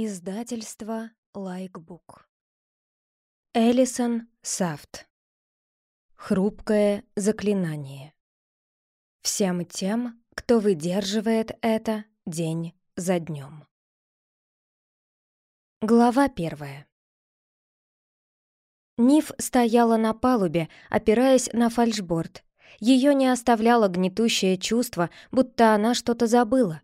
Издательство Лайкбук. Элисон Сафт. Хрупкое заклинание. Всем тем, кто выдерживает это день за днем. Глава первая. Ниф стояла на палубе, опираясь на фальшборд. Ее не оставляло гнетущее чувство, будто она что-то забыла.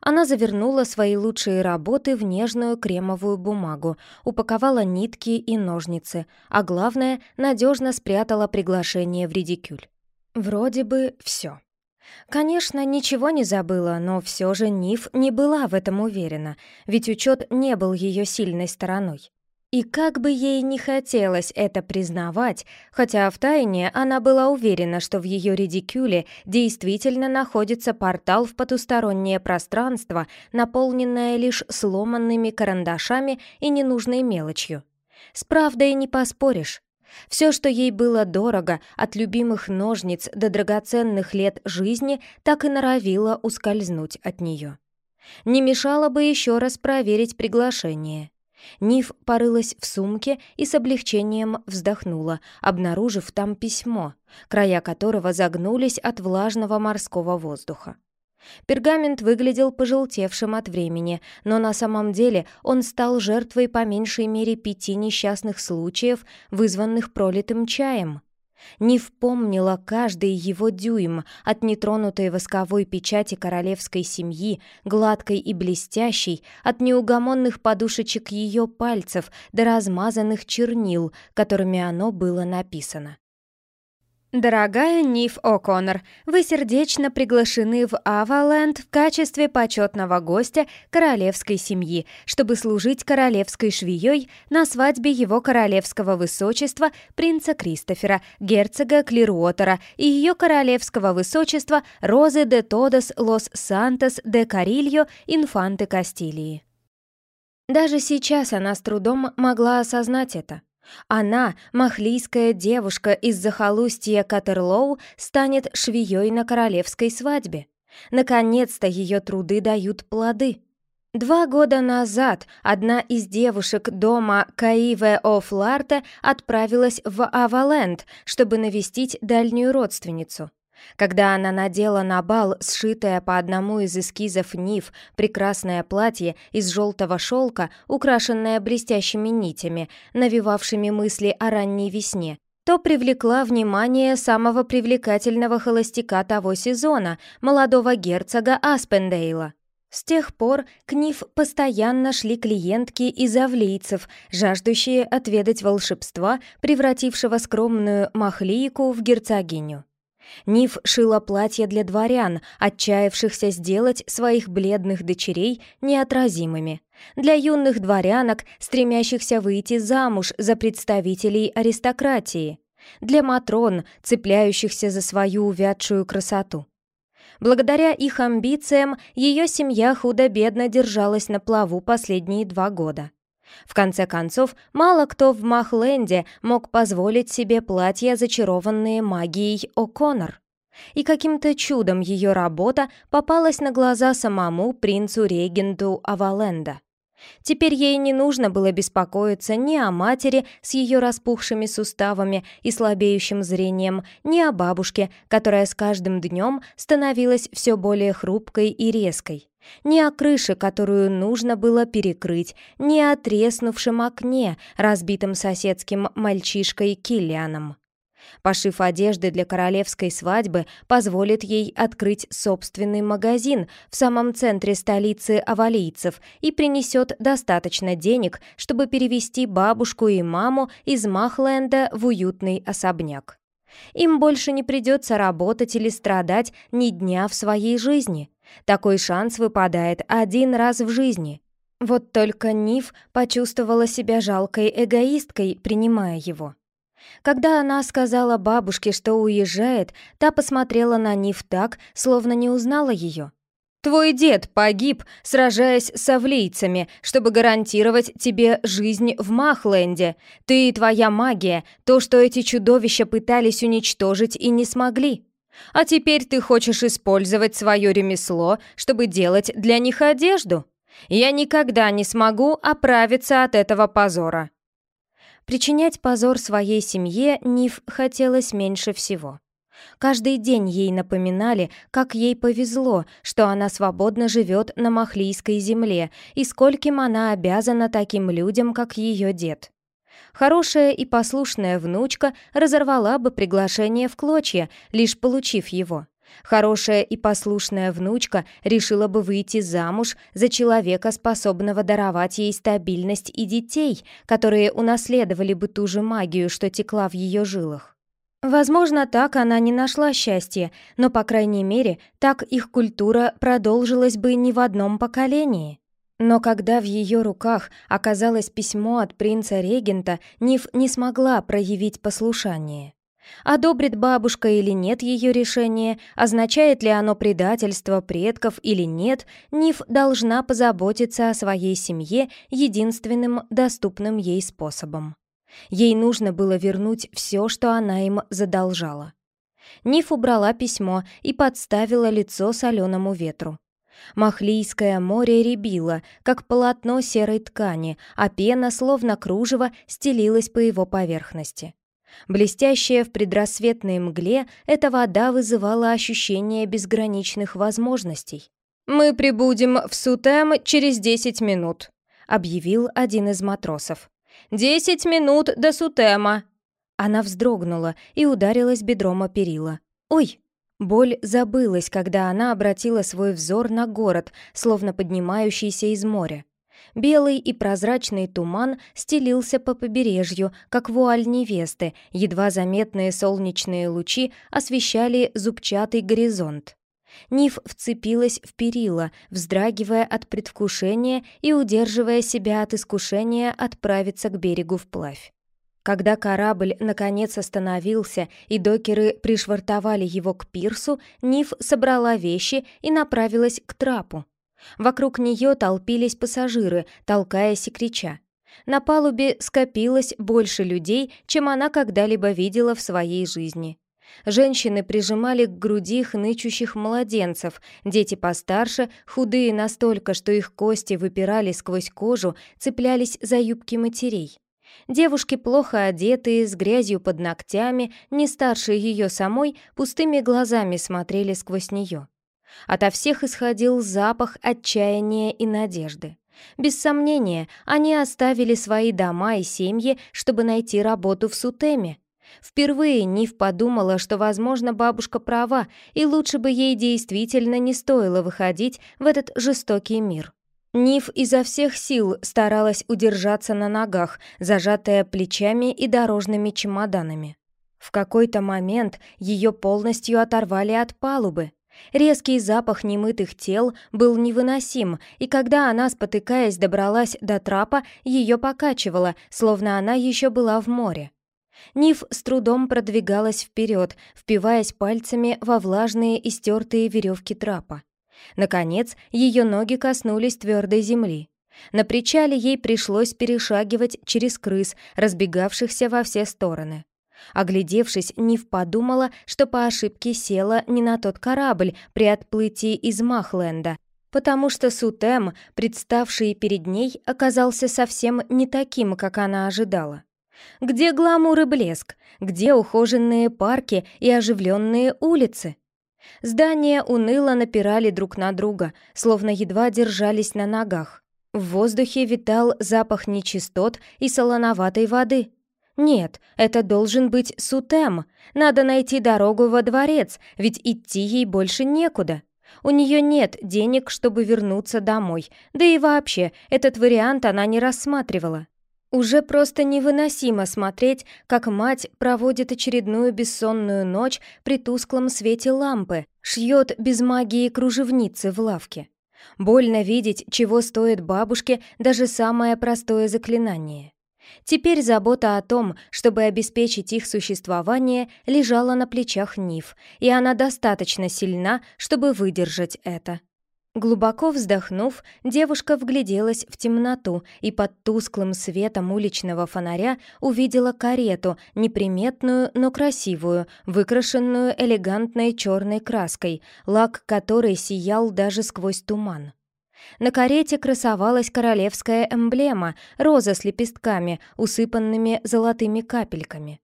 Она завернула свои лучшие работы в нежную кремовую бумагу, упаковала нитки и ножницы, а главное, надежно спрятала приглашение в редикюль. Вроде бы все. Конечно, ничего не забыла, но все же Ниф не была в этом уверена, ведь учет не был ее сильной стороной. И как бы ей не хотелось это признавать, хотя втайне она была уверена, что в ее редикюле действительно находится портал в потустороннее пространство, наполненное лишь сломанными карандашами и ненужной мелочью. С правдой не поспоришь. Все, что ей было дорого, от любимых ножниц до драгоценных лет жизни, так и норовило ускользнуть от нее. Не мешало бы еще раз проверить приглашение. Ниф порылась в сумке и с облегчением вздохнула, обнаружив там письмо, края которого загнулись от влажного морского воздуха. Пергамент выглядел пожелтевшим от времени, но на самом деле он стал жертвой по меньшей мере пяти несчастных случаев, вызванных пролитым чаем. Не впомнила каждый его дюйм от нетронутой восковой печати королевской семьи, гладкой и блестящей, от неугомонных подушечек ее пальцев до размазанных чернил, которыми оно было написано. Дорогая Ниф О'Коннор, вы сердечно приглашены в Аваленд в качестве почетного гостя королевской семьи, чтобы служить королевской швеей на свадьбе его королевского высочества принца Кристофера, герцога Клируотера и ее королевского высочества Розы де Тодос Лос Сантос де Карильо инфанты Кастилии. Даже сейчас она с трудом могла осознать это. Она, махлийская девушка из захолустья Катерлоу, станет швеей на королевской свадьбе. Наконец-то ее труды дают плоды. Два года назад одна из девушек дома Каиве Офларте отправилась в Аваленд, чтобы навестить дальнюю родственницу. Когда она надела на бал сшитое по одному из эскизов Нив прекрасное платье из желтого шелка, украшенное блестящими нитями, навевавшими мысли о ранней весне, то привлекла внимание самого привлекательного холостяка того сезона, молодого герцога Аспендейла. С тех пор к Нив постоянно шли клиентки из авлийцев, жаждущие отведать волшебства, превратившего скромную махлийку в герцогиню. Ниф шила платья для дворян, отчаявшихся сделать своих бледных дочерей неотразимыми. Для юных дворянок, стремящихся выйти замуж за представителей аристократии. Для матрон, цепляющихся за свою увядшую красоту. Благодаря их амбициям ее семья худо-бедно держалась на плаву последние два года. В конце концов, мало кто в Махленде мог позволить себе платья, зачарованные магией О'Коннор. И каким-то чудом ее работа попалась на глаза самому принцу-регенту Аваленда. Теперь ей не нужно было беспокоиться ни о матери с ее распухшими суставами и слабеющим зрением, ни о бабушке, которая с каждым днем становилась все более хрупкой и резкой, ни о крыше, которую нужно было перекрыть, ни о треснувшем окне, разбитом соседским мальчишкой Киллианом. Пошив одежды для королевской свадьбы позволит ей открыть собственный магазин в самом центре столицы авалийцев и принесет достаточно денег, чтобы перевести бабушку и маму из Махленда в уютный особняк. Им больше не придется работать или страдать ни дня в своей жизни. Такой шанс выпадает один раз в жизни. Вот только Ниф почувствовала себя жалкой эгоисткой, принимая его. Когда она сказала бабушке, что уезжает, та посмотрела на Ниф так, словно не узнала ее. «Твой дед погиб, сражаясь с авлийцами, чтобы гарантировать тебе жизнь в Махленде. Ты и твоя магия, то, что эти чудовища пытались уничтожить и не смогли. А теперь ты хочешь использовать свое ремесло, чтобы делать для них одежду? Я никогда не смогу оправиться от этого позора». Причинять позор своей семье Ниф хотелось меньше всего. Каждый день ей напоминали, как ей повезло, что она свободно живет на Махлийской земле и скольким она обязана таким людям, как ее дед. Хорошая и послушная внучка разорвала бы приглашение в клочья, лишь получив его. Хорошая и послушная внучка решила бы выйти замуж за человека, способного даровать ей стабильность и детей, которые унаследовали бы ту же магию, что текла в ее жилах. Возможно, так она не нашла счастья, но, по крайней мере, так их культура продолжилась бы не в одном поколении. Но когда в ее руках оказалось письмо от принца-регента, Ниф не смогла проявить послушание. Одобрит бабушка или нет ее решение, означает ли оно предательство предков или нет, Ниф должна позаботиться о своей семье единственным доступным ей способом. Ей нужно было вернуть все, что она им задолжала. Ниф убрала письмо и подставила лицо соленому ветру. Махлийское море рябило, как полотно серой ткани, а пена, словно кружево, стелилась по его поверхности. Блестящая в предрассветной мгле, эта вода вызывала ощущение безграничных возможностей. «Мы прибудем в Сутем через десять минут», — объявил один из матросов. «Десять минут до Сутема!» Она вздрогнула и ударилась бедром о перила. «Ой!» Боль забылась, когда она обратила свой взор на город, словно поднимающийся из моря. Белый и прозрачный туман стелился по побережью, как вуаль невесты, едва заметные солнечные лучи освещали зубчатый горизонт. Ниф вцепилась в перила, вздрагивая от предвкушения и удерживая себя от искушения отправиться к берегу вплавь. Когда корабль наконец остановился и докеры пришвартовали его к пирсу, Ниф собрала вещи и направилась к трапу. Вокруг нее толпились пассажиры, толкаясь и крича. На палубе скопилось больше людей, чем она когда-либо видела в своей жизни. Женщины прижимали к груди хнычущих младенцев, дети постарше, худые настолько, что их кости выпирали сквозь кожу, цеплялись за юбки матерей. Девушки, плохо одетые, с грязью под ногтями, не старше ее самой, пустыми глазами смотрели сквозь нее. Ото всех исходил запах отчаяния и надежды. Без сомнения, они оставили свои дома и семьи, чтобы найти работу в Сутеме. Впервые Нив подумала, что, возможно, бабушка права, и лучше бы ей действительно не стоило выходить в этот жестокий мир. Нив изо всех сил старалась удержаться на ногах, зажатая плечами и дорожными чемоданами. В какой-то момент ее полностью оторвали от палубы. Резкий запах немытых тел был невыносим, и когда она, спотыкаясь, добралась до трапа, ее покачивало, словно она еще была в море. Ниф с трудом продвигалась вперед, впиваясь пальцами во влажные и стертые веревки трапа. Наконец, ее ноги коснулись твердой земли. На причале ей пришлось перешагивать через крыс, разбегавшихся во все стороны. Оглядевшись, Нив подумала, что по ошибке села не на тот корабль при отплытии из Махленда, потому что Сутем, представший перед ней, оказался совсем не таким, как она ожидала. Где гламур и блеск? Где ухоженные парки и оживленные улицы? Здания уныло напирали друг на друга, словно едва держались на ногах. В воздухе витал запах нечистот и солоноватой воды. Нет, это должен быть Сутем. Надо найти дорогу во дворец, ведь идти ей больше некуда. У нее нет денег, чтобы вернуться домой, да и вообще, этот вариант она не рассматривала. Уже просто невыносимо смотреть, как мать проводит очередную бессонную ночь при тусклом свете лампы, шьет без магии кружевницы в лавке. Больно видеть, чего стоит бабушке даже самое простое заклинание. Теперь забота о том, чтобы обеспечить их существование, лежала на плечах Ниф, и она достаточно сильна, чтобы выдержать это. Глубоко вздохнув, девушка вгляделась в темноту и под тусклым светом уличного фонаря увидела карету, неприметную, но красивую, выкрашенную элегантной черной краской, лак которой сиял даже сквозь туман. На карете красовалась королевская эмблема, роза с лепестками, усыпанными золотыми капельками.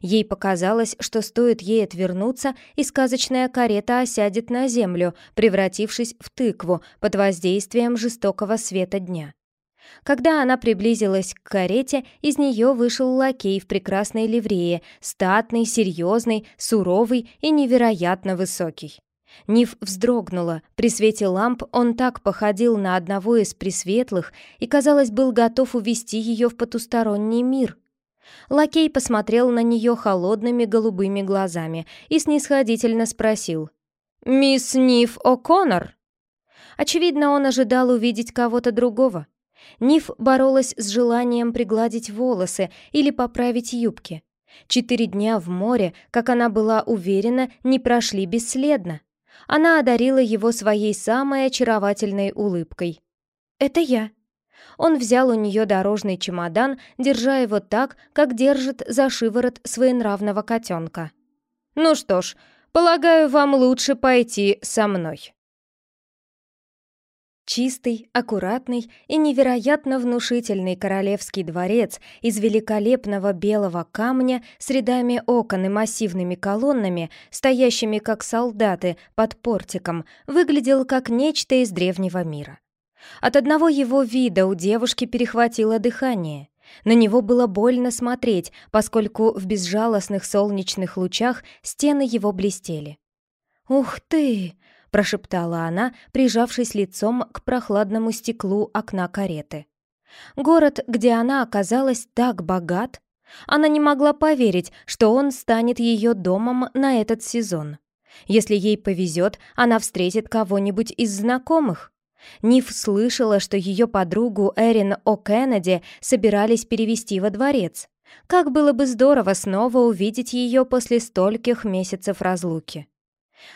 Ей показалось, что стоит ей отвернуться, и сказочная карета осядет на землю, превратившись в тыкву под воздействием жестокого света дня. Когда она приблизилась к карете, из нее вышел лакей в прекрасной ливрее, статный, серьезный, суровый и невероятно высокий. Ниф вздрогнула. При свете ламп он так походил на одного из пресветлых и, казалось, был готов увести ее в потусторонний мир. Лакей посмотрел на нее холодными голубыми глазами и снисходительно спросил. «Мисс Ниф О'Коннор?» Очевидно, он ожидал увидеть кого-то другого. Ниф боролась с желанием пригладить волосы или поправить юбки. Четыре дня в море, как она была уверена, не прошли бесследно. Она одарила его своей самой очаровательной улыбкой. «Это я». Он взял у нее дорожный чемодан, держа его так, как держит за шиворот своенравного котенка. «Ну что ж, полагаю, вам лучше пойти со мной». Чистый, аккуратный и невероятно внушительный королевский дворец из великолепного белого камня с рядами окон и массивными колоннами, стоящими как солдаты под портиком, выглядел как нечто из древнего мира. От одного его вида у девушки перехватило дыхание. На него было больно смотреть, поскольку в безжалостных солнечных лучах стены его блестели. «Ух ты!» прошептала она, прижавшись лицом к прохладному стеклу окна кареты. Город, где она оказалась так богат, она не могла поверить, что он станет ее домом на этот сезон. Если ей повезет, она встретит кого-нибудь из знакомых. Ниф слышала, что ее подругу Эрин О'Кеннеди собирались перевести во дворец. Как было бы здорово снова увидеть ее после стольких месяцев разлуки.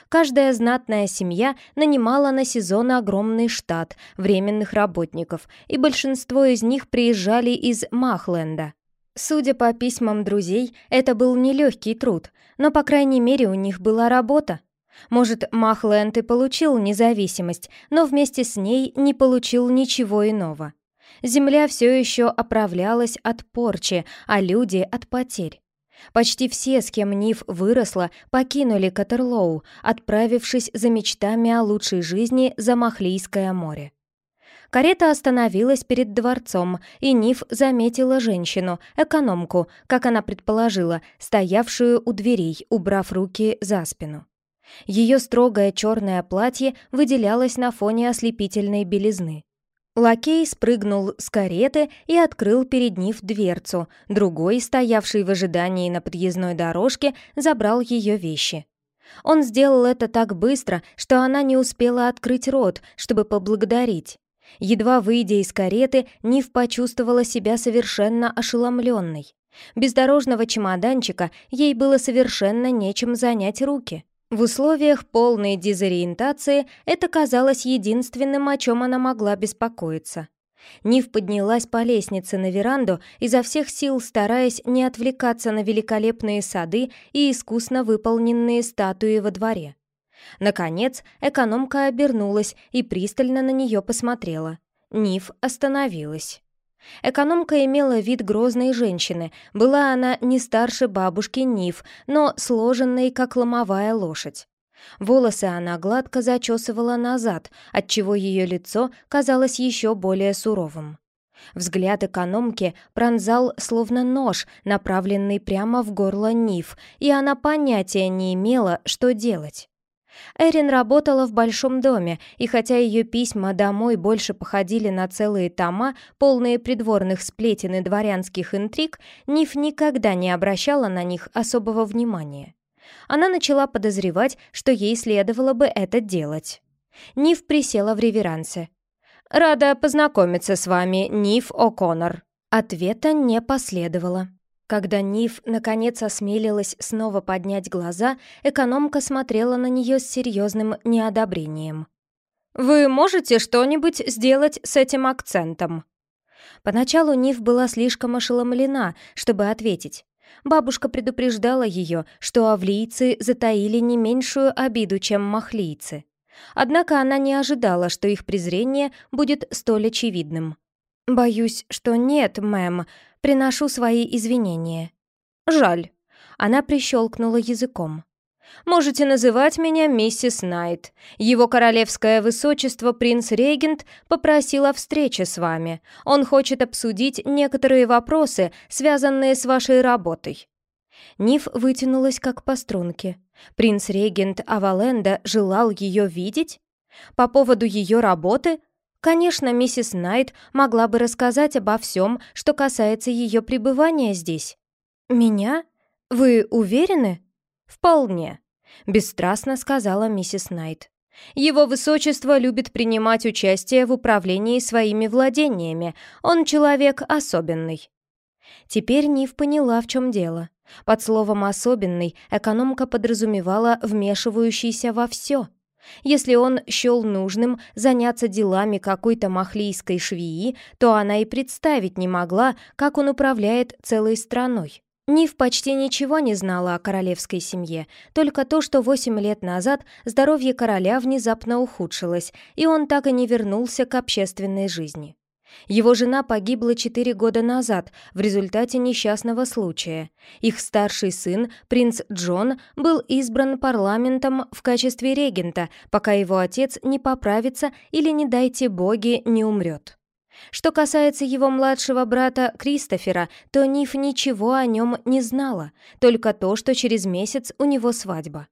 Каждая знатная семья нанимала на сезон огромный штат временных работников, и большинство из них приезжали из Махленда. Судя по письмам друзей, это был нелегкий труд, но, по крайней мере, у них была работа. Может, Махленд и получил независимость, но вместе с ней не получил ничего иного. Земля все еще оправлялась от порчи, а люди — от потерь. Почти все, с кем Ниф выросла, покинули Катерлоу, отправившись за мечтами о лучшей жизни за Махлийское море. Карета остановилась перед дворцом, и Ниф заметила женщину, экономку, как она предположила, стоявшую у дверей, убрав руки за спину. Ее строгое черное платье выделялось на фоне ослепительной белизны. Лакей спрыгнул с кареты и открыл перед Нив дверцу, другой, стоявший в ожидании на подъездной дорожке, забрал ее вещи. Он сделал это так быстро, что она не успела открыть рот, чтобы поблагодарить. Едва выйдя из кареты, Нив почувствовала себя совершенно ошеломленной. Без дорожного чемоданчика ей было совершенно нечем занять руки. В условиях полной дезориентации это казалось единственным, о чем она могла беспокоиться. Нив поднялась по лестнице на веранду, изо всех сил стараясь не отвлекаться на великолепные сады и искусно выполненные статуи во дворе. Наконец, экономка обернулась и пристально на нее посмотрела. Нив остановилась. Экономка имела вид грозной женщины, была она не старше бабушки Ниф, но сложенной, как ломовая лошадь. Волосы она гладко зачесывала назад, отчего ее лицо казалось еще более суровым. Взгляд экономки пронзал словно нож, направленный прямо в горло Ниф, и она понятия не имела, что делать. Эрин работала в большом доме, и хотя ее письма домой больше походили на целые тома, полные придворных сплетен и дворянских интриг, Ниф никогда не обращала на них особого внимания. Она начала подозревать, что ей следовало бы это делать. Ниф присела в реверансе. «Рада познакомиться с вами, Ниф О'Коннор». Ответа не последовало. Когда Ниф наконец осмелилась снова поднять глаза, экономка смотрела на нее с серьезным неодобрением. «Вы можете что-нибудь сделать с этим акцентом?» Поначалу Ниф была слишком ошеломлена, чтобы ответить. Бабушка предупреждала ее, что авлийцы затаили не меньшую обиду, чем махлийцы. Однако она не ожидала, что их презрение будет столь очевидным. «Боюсь, что нет, мэм. Приношу свои извинения». «Жаль». Она прищелкнула языком. Можете называть меня миссис Найт. Его королевское высочество принц-регент попросил о встрече с вами. Он хочет обсудить некоторые вопросы, связанные с вашей работой». Ниф вытянулась как по струнке. Принц-регент Аваленда желал ее видеть? По поводу ее работы? Конечно, миссис Найт могла бы рассказать обо всем, что касается ее пребывания здесь. «Меня? Вы уверены?» «Вполне», — бесстрастно сказала миссис Найт. «Его высочество любит принимать участие в управлении своими владениями. Он человек особенный». Теперь Нив поняла, в чем дело. Под словом «особенный» экономка подразумевала вмешивающийся во все. Если он счел нужным заняться делами какой-то махлийской швеи, то она и представить не могла, как он управляет целой страной. Нив почти ничего не знала о королевской семье, только то, что восемь лет назад здоровье короля внезапно ухудшилось, и он так и не вернулся к общественной жизни. Его жена погибла четыре года назад в результате несчастного случая. Их старший сын, принц Джон, был избран парламентом в качестве регента, пока его отец не поправится или, не дайте боги, не умрет. Что касается его младшего брата Кристофера, то Ниф ничего о нем не знала, только то, что через месяц у него свадьба.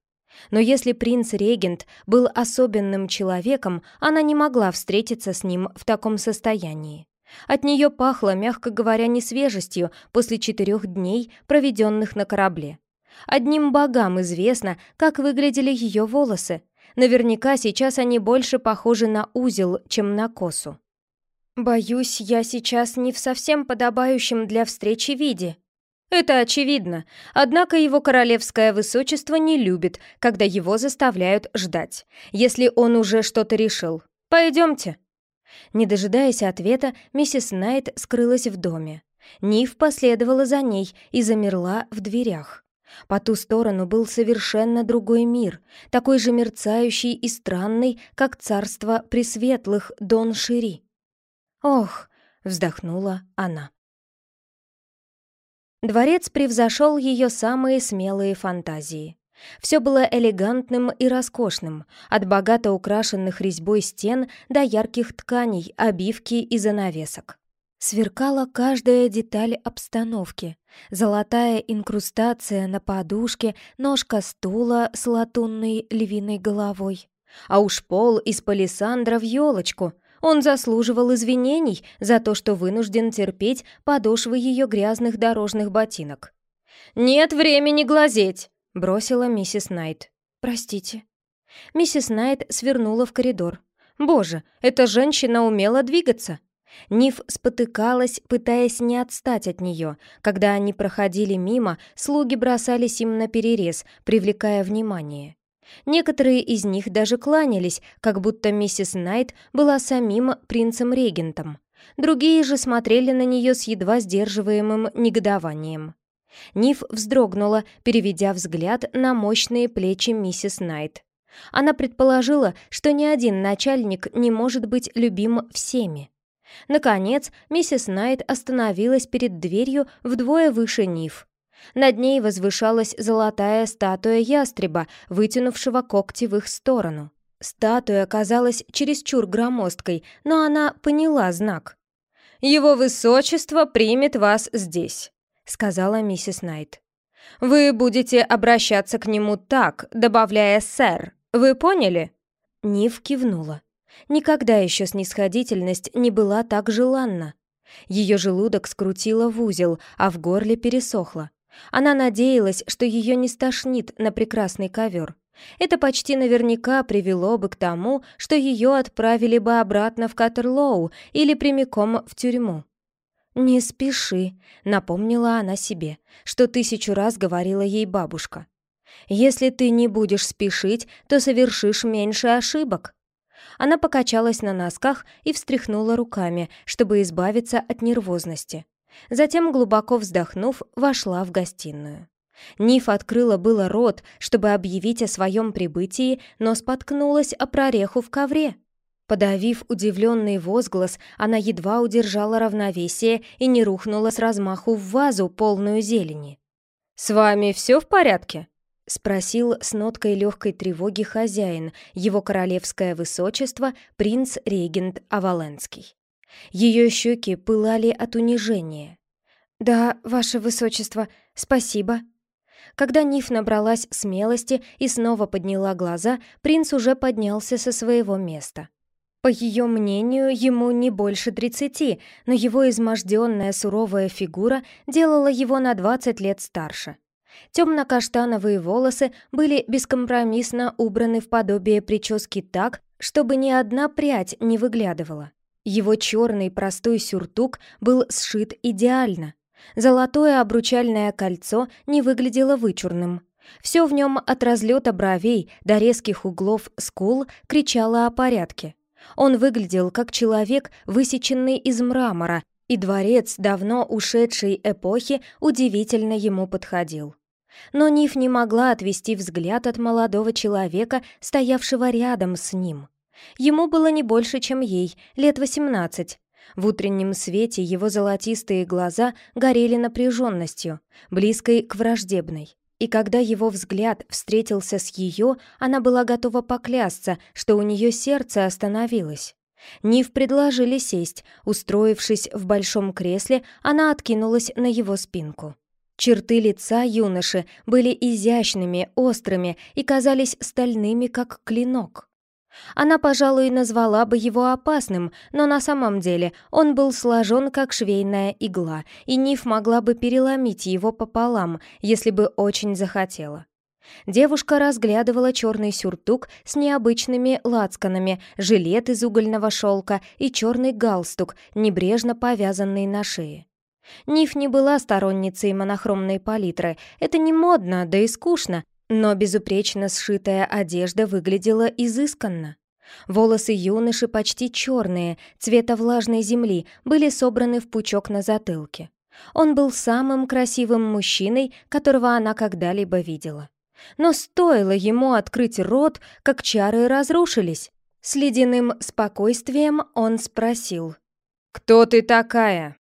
Но если принц-регент был особенным человеком, она не могла встретиться с ним в таком состоянии. От нее пахло, мягко говоря, несвежестью после четырех дней, проведенных на корабле. Одним богам известно, как выглядели ее волосы. Наверняка сейчас они больше похожи на узел, чем на косу. «Боюсь, я сейчас не в совсем подобающем для встречи виде». «Это очевидно, однако его королевское высочество не любит, когда его заставляют ждать, если он уже что-то решил. Пойдемте». Не дожидаясь ответа, миссис Найт скрылась в доме. Нив последовала за ней и замерла в дверях. По ту сторону был совершенно другой мир, такой же мерцающий и странный, как царство пресветлых Дон Шири. «Ох!» — вздохнула она. Дворец превзошел ее самые смелые фантазии. Все было элегантным и роскошным, от богато украшенных резьбой стен до ярких тканей, обивки и занавесок. Сверкала каждая деталь обстановки. Золотая инкрустация на подушке, ножка стула с латунной львиной головой. А уж пол из палисандра в елочку — он заслуживал извинений за то, что вынужден терпеть подошвы ее грязных дорожных ботинок. «Нет времени глазеть!» — бросила миссис Найт. «Простите». Миссис Найт свернула в коридор. «Боже, эта женщина умела двигаться!» Ниф спотыкалась, пытаясь не отстать от нее. Когда они проходили мимо, слуги бросались им на перерез, привлекая внимание. Некоторые из них даже кланялись, как будто миссис Найт была самим принцем-регентом. Другие же смотрели на нее с едва сдерживаемым негодованием. Ниф вздрогнула, переведя взгляд на мощные плечи миссис Найт. Она предположила, что ни один начальник не может быть любим всеми. Наконец, миссис Найт остановилась перед дверью вдвое выше Ниф. Над ней возвышалась золотая статуя ястреба, вытянувшего когти в их сторону. Статуя казалась чересчур громоздкой, но она поняла знак. «Его высочество примет вас здесь», — сказала миссис Найт. «Вы будете обращаться к нему так, добавляя «сэр». Вы поняли?» Нив кивнула. Никогда еще снисходительность не была так желанна. Ее желудок скрутило в узел, а в горле пересохло. Она надеялась, что ее не стошнит на прекрасный ковер. Это почти наверняка привело бы к тому, что ее отправили бы обратно в Катерлоу или прямиком в тюрьму. «Не спеши», — напомнила она себе, что тысячу раз говорила ей бабушка. «Если ты не будешь спешить, то совершишь меньше ошибок». Она покачалась на носках и встряхнула руками, чтобы избавиться от нервозности. Затем, глубоко вздохнув, вошла в гостиную. Ниф открыла было рот, чтобы объявить о своем прибытии, но споткнулась о прореху в ковре. Подавив удивленный возглас, она едва удержала равновесие и не рухнула с размаху в вазу, полную зелени. «С вами все в порядке?» — спросил с ноткой легкой тревоги хозяин, его королевское высочество, принц-регент Аваленский. Ее щеки пылали от унижения. «Да, ваше высочество, спасибо», когда Ниф набралась смелости и снова подняла глаза, принц уже поднялся со своего места. По ее мнению, ему не больше тридцати, но его изможденная суровая фигура делала его на двадцать лет старше. Темно-каштановые волосы были бескомпромиссно убраны в подобие прически так, чтобы ни одна прядь не выглядывала. Его черный простой сюртук был сшит идеально, Золотое обручальное кольцо не выглядело вычурным. Все в нем от разлета бровей до резких углов скул кричало о порядке. Он выглядел как человек, высеченный из мрамора, и дворец давно ушедшей эпохи удивительно ему подходил. Но Ниф не могла отвести взгляд от молодого человека, стоявшего рядом с ним. Ему было не больше, чем ей, лет восемнадцать, в утреннем свете его золотистые глаза горели напряженностью, близкой к враждебной. И когда его взгляд встретился с ее, она была готова поклясться, что у нее сердце остановилось. Нив предложили сесть. Устроившись в большом кресле, она откинулась на его спинку. Черты лица юноши были изящными, острыми и казались стальными, как клинок. Она, пожалуй, назвала бы его опасным, но на самом деле он был сложен как швейная игла, и Ниф могла бы переломить его пополам, если бы очень захотела. Девушка разглядывала черный сюртук с необычными лацканами, жилет из угольного шелка и черный галстук, небрежно повязанный на шее. Ниф не была сторонницей монохромной палитры, это не модно, да и скучно, но безупречно сшитая одежда выглядела изысканно. Волосы юноши почти черные, цвета влажной земли, были собраны в пучок на затылке. Он был самым красивым мужчиной, которого она когда-либо видела. Но стоило ему открыть рот, как чары разрушились. С ледяным спокойствием он спросил. «Кто ты такая?»